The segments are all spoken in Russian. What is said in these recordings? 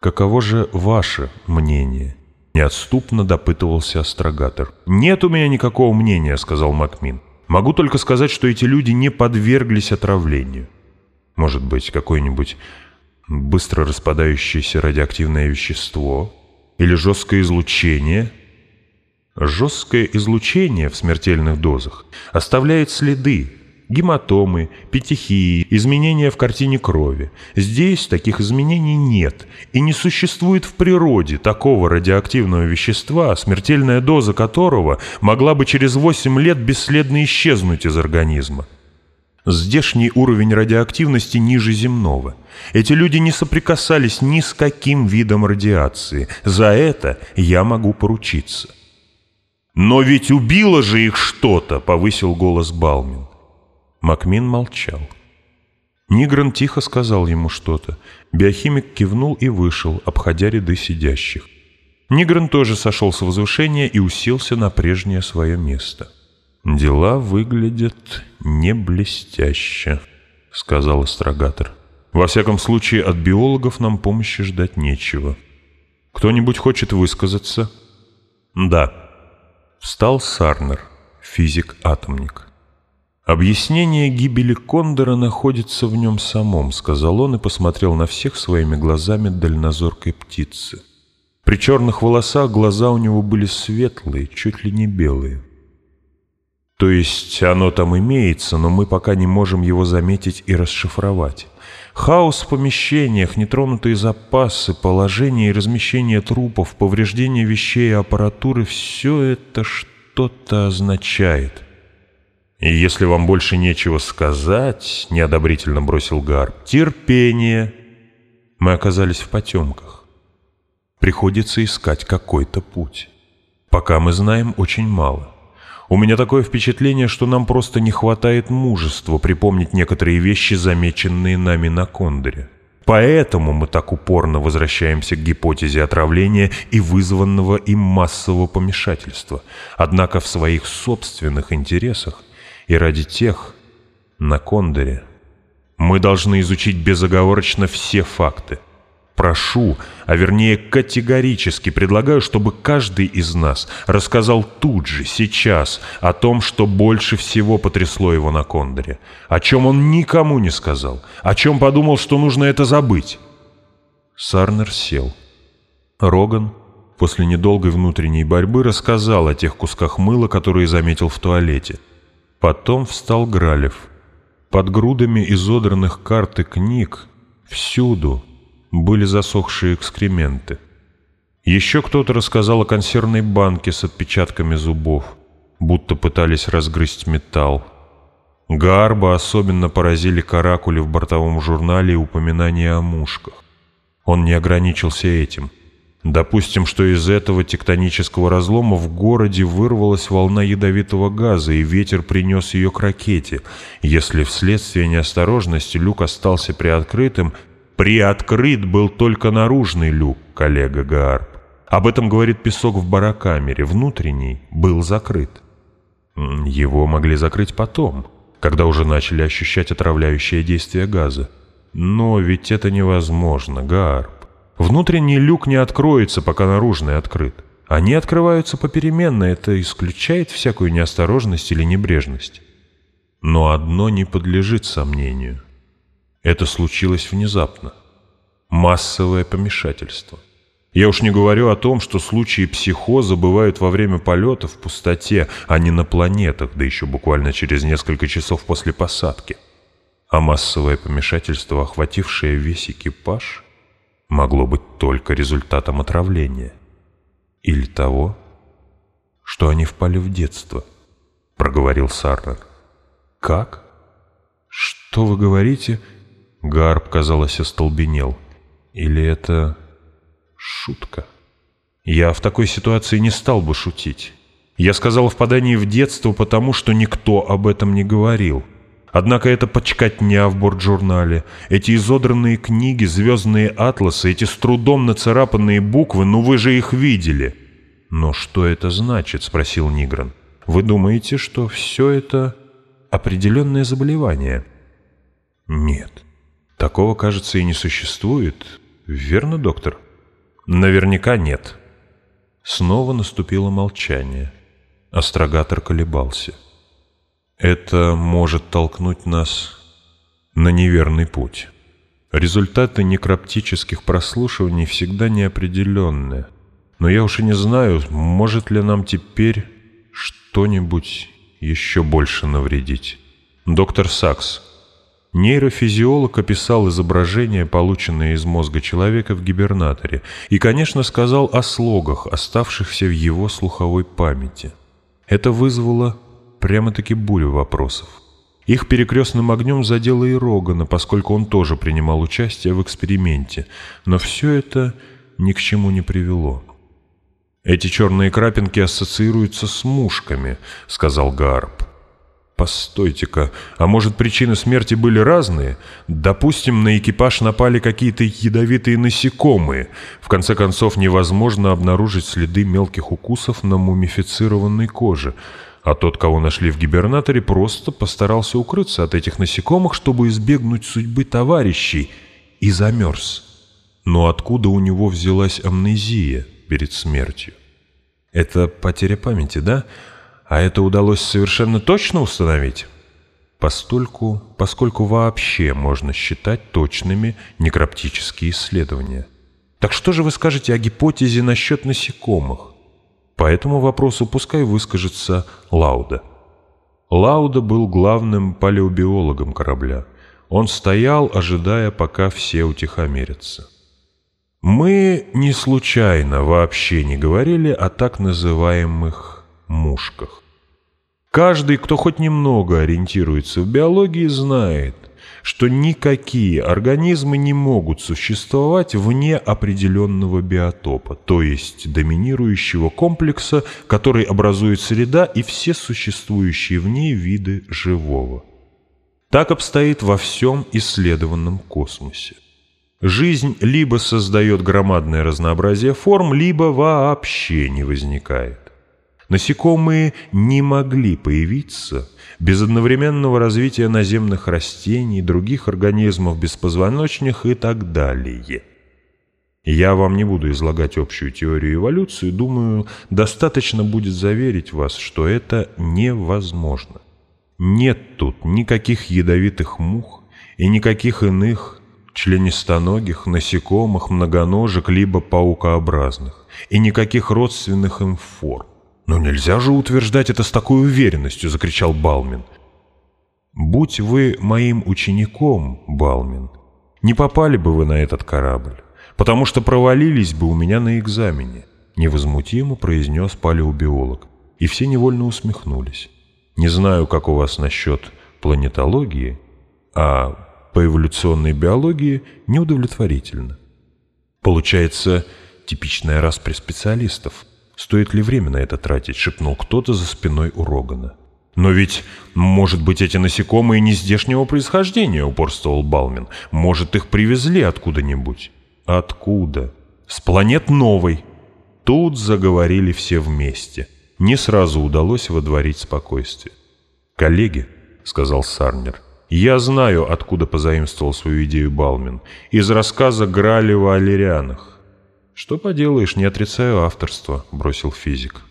«Каково же ваше мнение?» — неотступно допытывался астрогатор. «Нет у меня никакого мнения», — сказал Макмин. «Могу только сказать, что эти люди не подверглись отравлению. Может быть, какое-нибудь быстро распадающееся радиоактивное вещество или жесткое излучение?» Жесткое излучение в смертельных дозах оставляет следы, гематомы, петехии, изменения в картине крови. Здесь таких изменений нет, и не существует в природе такого радиоактивного вещества, смертельная доза которого могла бы через 8 лет бесследно исчезнуть из организма. Здешний уровень радиоактивности ниже земного. Эти люди не соприкасались ни с каким видом радиации. За это я могу поручиться. «Но ведь убило же их что-то!» — повысил голос Балмин. Макмин молчал. Нигран тихо сказал ему что-то. Биохимик кивнул и вышел, обходя ряды сидящих. Нигран тоже сошел с возвышения и уселся на прежнее свое место. «Дела выглядят не блестяще», — сказал астрогатор. «Во всяком случае, от биологов нам помощи ждать нечего. Кто-нибудь хочет высказаться?» «Да». Встал Сарнер, физик-атомник. «Объяснение гибели Кондора находится в нем самом», — сказал он и посмотрел на всех своими глазами дальнозоркой птицы. При черных волосах глаза у него были светлые, чуть ли не белые. То есть оно там имеется, но мы пока не можем его заметить и расшифровать. Хаос в помещениях, нетронутые запасы, положение и размещение трупов, повреждение вещей и аппаратуры — все это что-то означает — «И если вам больше нечего сказать», — неодобрительно бросил Гарп, — «терпение». Мы оказались в потемках. Приходится искать какой-то путь. Пока мы знаем очень мало. У меня такое впечатление, что нам просто не хватает мужества припомнить некоторые вещи, замеченные нами на Кондоре. Поэтому мы так упорно возвращаемся к гипотезе отравления и вызванного им массового помешательства. Однако в своих собственных интересах и ради тех на Кондоре. Мы должны изучить безоговорочно все факты. Прошу, а вернее категорически предлагаю, чтобы каждый из нас рассказал тут же, сейчас, о том, что больше всего потрясло его на Кондоре, о чем он никому не сказал, о чем подумал, что нужно это забыть. Сарнер сел. Роган после недолгой внутренней борьбы рассказал о тех кусках мыла, которые заметил в туалете. Потом встал Гралев. Под грудами изодранных карт и книг всюду были засохшие экскременты. Еще кто-то рассказал о консервной банке с отпечатками зубов, будто пытались разгрызть металл. Гарба особенно поразили каракули в бортовом журнале и упоминания о мушках. Он не ограничился этим. Допустим, что из этого тектонического разлома в городе вырвалась волна ядовитого газа, и ветер принес ее к ракете. Если вследствие неосторожности люк остался приоткрытым, приоткрыт был только наружный люк, коллега Гаарп. Об этом говорит песок в барокамере, внутренний был закрыт. Его могли закрыть потом, когда уже начали ощущать отравляющее действие газа. Но ведь это невозможно, Гаарп. Внутренний люк не откроется, пока наружный открыт. Они открываются попеременно, это исключает всякую неосторожность или небрежность. Но одно не подлежит сомнению. Это случилось внезапно. Массовое помешательство. Я уж не говорю о том, что случаи психоза бывают во время полета в пустоте, а не на планетах, да еще буквально через несколько часов после посадки. А массовое помешательство, охватившее весь экипаж – могло быть только результатом отравления. Или того, что они впали в детство, — проговорил Сарнер. «Как? Что вы говорите?» Гарб, казалось, остолбенел. «Или это шутка?» «Я в такой ситуации не стал бы шутить. Я сказал о впадании в детство, потому что никто об этом не говорил». Однако это почкотня в борт-журнале, эти изодранные книги, звездные атласы, эти с трудом нацарапанные буквы, ну вы же их видели. «Но что это значит?» — спросил Нигран. «Вы думаете, что все это определенное заболевание?» «Нет. Такого, кажется, и не существует. Верно, доктор?» Наверняка нет. Снова наступило молчание. Астрогатор колебался. Это может толкнуть нас на неверный путь. Результаты некроптических прослушиваний всегда неопределенные. Но я уж и не знаю, может ли нам теперь что-нибудь еще больше навредить. Доктор Сакс, нейрофизиолог описал изображение, полученное из мозга человека в гибернаторе, и, конечно, сказал о слогах, оставшихся в его слуховой памяти. Это вызвало прямо-таки бурю вопросов. Их перекрестным огнем задело и Рогана, поскольку он тоже принимал участие в эксперименте, но все это ни к чему не привело. «Эти черные крапинки ассоциируются с мушками», — сказал Гарп. Постойте-ка, а может причины смерти были разные? Допустим, на экипаж напали какие-то ядовитые насекомые. В конце концов, невозможно обнаружить следы мелких укусов на мумифицированной коже. А тот, кого нашли в гибернаторе, просто постарался укрыться от этих насекомых, чтобы избегнуть судьбы товарищей, и замерз. Но откуда у него взялась амнезия перед смертью? Это потеря памяти, да? А это удалось совершенно точно установить? Постольку, поскольку вообще можно считать точными некроптические исследования. Так что же вы скажете о гипотезе насчет насекомых? По этому вопросу пускай выскажется Лауда. Лауда был главным палеобиологом корабля. Он стоял, ожидая, пока все утихомирятся. Мы не случайно вообще не говорили о так называемых мушках. Каждый, кто хоть немного ориентируется в биологии, знает, что никакие организмы не могут существовать вне определенного биотопа, то есть доминирующего комплекса, который образует среда и все существующие в ней виды живого. Так обстоит во всем исследованном космосе. Жизнь либо создает громадное разнообразие форм, либо вообще не возникает. Насекомые не могли появиться без одновременного развития наземных растений, других организмов, беспозвоночных и так далее. Я вам не буду излагать общую теорию эволюции, думаю, достаточно будет заверить вас, что это невозможно. Нет тут никаких ядовитых мух и никаких иных членистоногих, насекомых, многоножек, либо паукообразных, и никаких родственных им форм. «Но нельзя же утверждать это с такой уверенностью!» — закричал Балмин. «Будь вы моим учеником, Балмин, не попали бы вы на этот корабль, потому что провалились бы у меня на экзамене», — невозмутимо произнес палеобиолог, и все невольно усмехнулись. «Не знаю, как у вас насчет планетологии, а по эволюционной биологии неудовлетворительно. Получается, типичная распри специалистов. «Стоит ли время на это тратить?» — шепнул кто-то за спиной у Рогана. «Но ведь, может быть, эти насекомые не здешнего происхождения», — упорствовал Балмин. «Может, их привезли откуда-нибудь?» «Откуда?» «С планет новой». Тут заговорили все вместе. Не сразу удалось водворить спокойствие. «Коллеги», — сказал Сарнер, — «я знаю, откуда позаимствовал свою идею Балмин. Из рассказа Гралева о лирянах. «Что поделаешь, не отрицаю авторство», — бросил физик.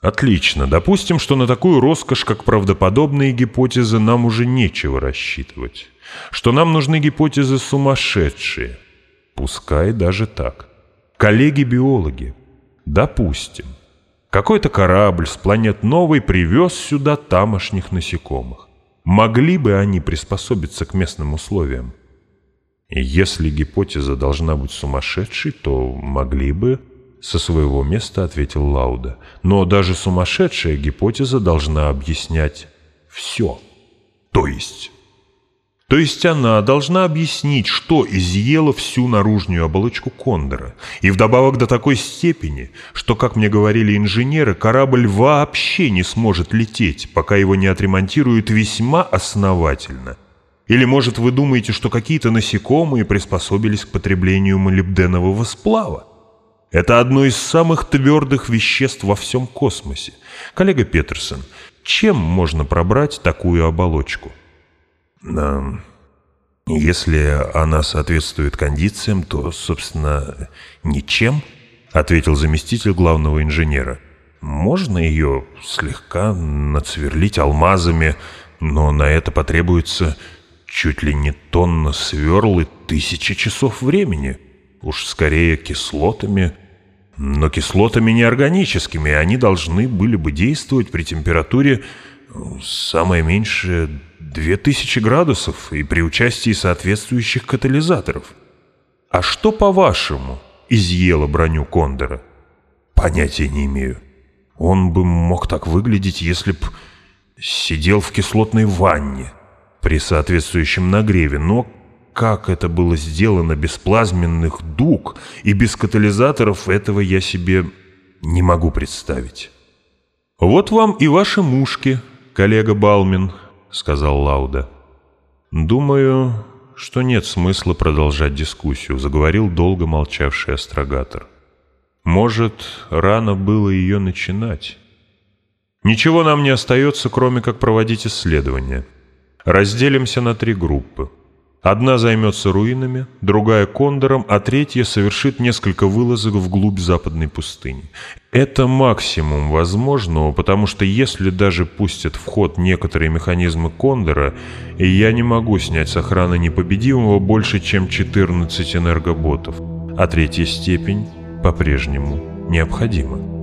«Отлично. Допустим, что на такую роскошь, как правдоподобные гипотезы, нам уже нечего рассчитывать. Что нам нужны гипотезы сумасшедшие. Пускай даже так. Коллеги-биологи. Допустим. Какой-то корабль с планет Новой привез сюда тамошних насекомых. Могли бы они приспособиться к местным условиям? Если гипотеза должна быть сумасшедшей, то могли бы... Со своего места ответил Лауда. Но даже сумасшедшая гипотеза должна объяснять все. То есть... То есть она должна объяснить, что изъело всю наружную оболочку Кондора. И вдобавок до такой степени, что, как мне говорили инженеры, корабль вообще не сможет лететь, пока его не отремонтируют весьма основательно. Или, может, вы думаете, что какие-то насекомые приспособились к потреблению молибденового сплава? Это одно из самых твердых веществ во всем космосе. Коллега Петерсон, чем можно пробрать такую оболочку? Если она соответствует кондициям, то, собственно, ничем, ответил заместитель главного инженера. Можно ее слегка нацверлить алмазами, но на это потребуется чуть ли не тонна сверл и тысячи часов времени. Уж скорее кислотами, но кислотами неорганическими, они должны были бы действовать при температуре самое меньшее 2000 градусов и при участии соответствующих катализаторов. А что, по-вашему, изъело броню Кондора? Понятия не имею. Он бы мог так выглядеть, если б сидел в кислотной ванне при соответствующем нагреве, но как это было сделано без плазменных дуг и без катализаторов, этого я себе не могу представить. «Вот вам и ваши мушки, коллега Балмин», — сказал Лауда. «Думаю, что нет смысла продолжать дискуссию», — заговорил долго молчавший астрогатор. «Может, рано было ее начинать?» «Ничего нам не остается, кроме как проводить исследования. Разделимся на три группы. Одна займется руинами, другая — кондором, а третья совершит несколько вылазок вглубь западной пустыни. Это максимум возможного, потому что если даже пустят в ход некоторые механизмы кондора, я не могу снять с охраны непобедимого больше, чем 14 энергоботов, а третья степень по-прежнему необходима.